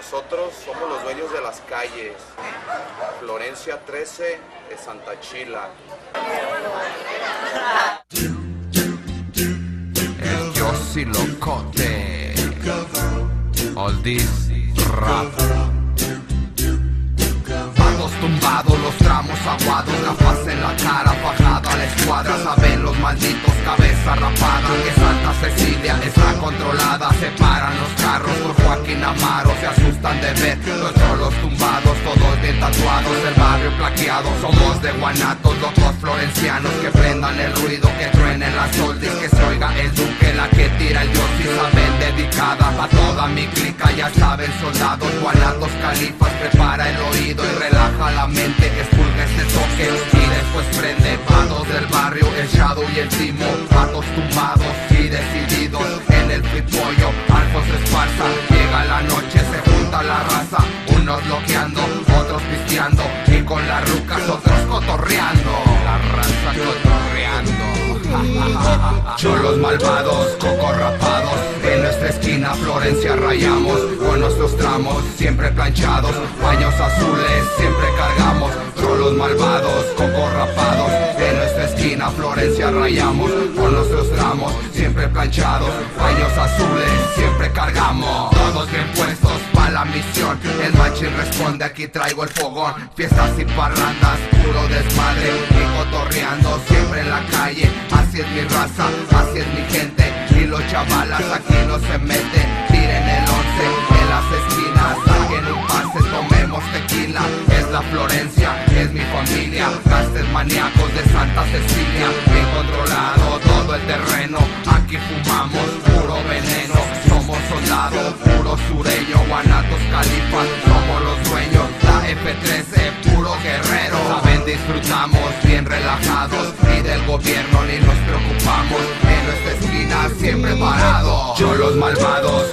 Nosotros somos los dueños de las calles. Florencia 13 de Santa Chila. El Yossi Locote. All this rap. Vados tumbados, los tramos aguados, gafas en la cara, fajada a la escuadra, malditos, cabeza rapada, que Santa Cecilia está controlada, separan los carros por Joaquín Amaro, se asustan de ver los trolos tumbados, todos bien tatuados, el barrio plaqueado, somos de guanatos, locos florencianos, que prendan el ruido, que truenen las soldis, que se oiga el duque, la que tira el si saben, dedicada a toda mi clica, ya saben, soldados, guanatos, califas, prepara el oído y relaja la mente, decididos en el pitbollo, Alfos esparza, llega la noche, se junta la raza, unos bloqueando, otros pisteando y con las rucas otros cotorreando, la raza cotorreando. Cholos malvados, cocos rapados, en nuestra esquina Florencia rayamos, con nuestros tramos siempre planchados, paños azules siempre cargamos, trolos malvados, cocos rapados, en nuestra esquina Florencia rayamos, con nuestros tramos siempre planchados, paños azules siempre cargamos, todos bien puestos para la misión, el machín responde aquí traigo el fogón, fiestas y parrandas, puro desmadre y cotorreando siempre en la calle, así es mi raza, así es mi gente y los chavalas aquí no se meten, tiren el once en las esquinas, alguien un pase, tomemos tequila, es la Florencia, es mi familia, gastes maníacos de Santa Cecilia, bien controlado todo el terreno, aquí fumamos puro veneno, somos soldados, puro sureño, guanatos califas, somos los dueños, la F13, puro guerrero, saben disfrutamos bien relajados. Y del gobierno ni nos preocupamos, en nuestra esquina siempre parado, yo los malvados,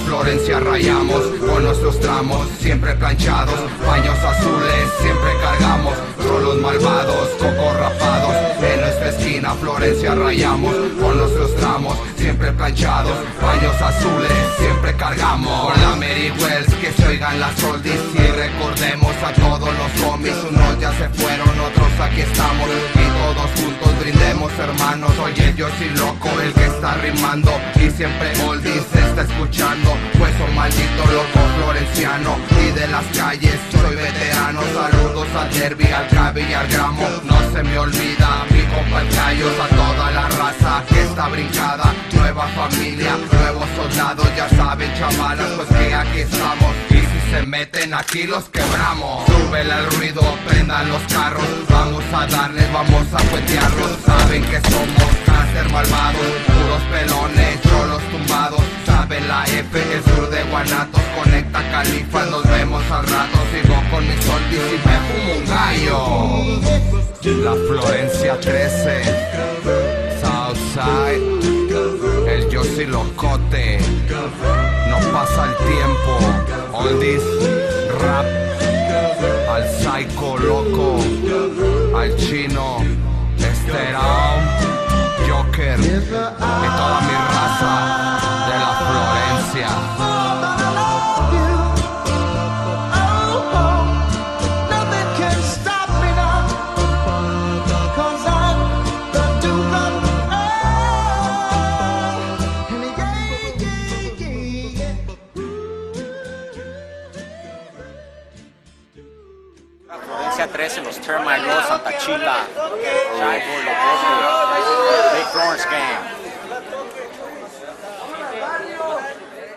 Florencia rayamos, con nuestros tramos siempre planchados, paños azules siempre cargamos, trolos malvados, cocos rapados, en nuestra esquina Florencia rayamos, con nuestros tramos siempre planchados, paños azules siempre cargamos, con la Mary Wells que se oigan las oldies y recordemos a todos los homies, unos ya se fueron, otros aquí estamos y todos juntos brindemos hermanos, oye yo soy loco el que está rimando y siempre oldies se está escuchando, pues un maldito loco florenciano y de las calles soy veterano, saludos al derby, al cabe y al gramo, no se me olvida mi compa a toda la raza que está brincada, nueva familia, nuevos soldados, ya saben chavalas, pues que aquí estamos. Y si se meten aquí los quebramos, súbele al ruido, prendan los carros, vamos a darles, vamos a cuentearlos, saben que somos cáncer malvados, pelones, cholos tumbados, saben la F, el sur de Guanatos, conecta Califa, nos vemos al rato, sigo con mis soldis y me fumo un gallo. La Florencia 13, Southside, el Yossi Locote, no pasa el tiempo, all this rap, al psycho loco, al chino, Esterao, Joker, y toda 3 en los Termite Road, Santa Chila. Big Florence game.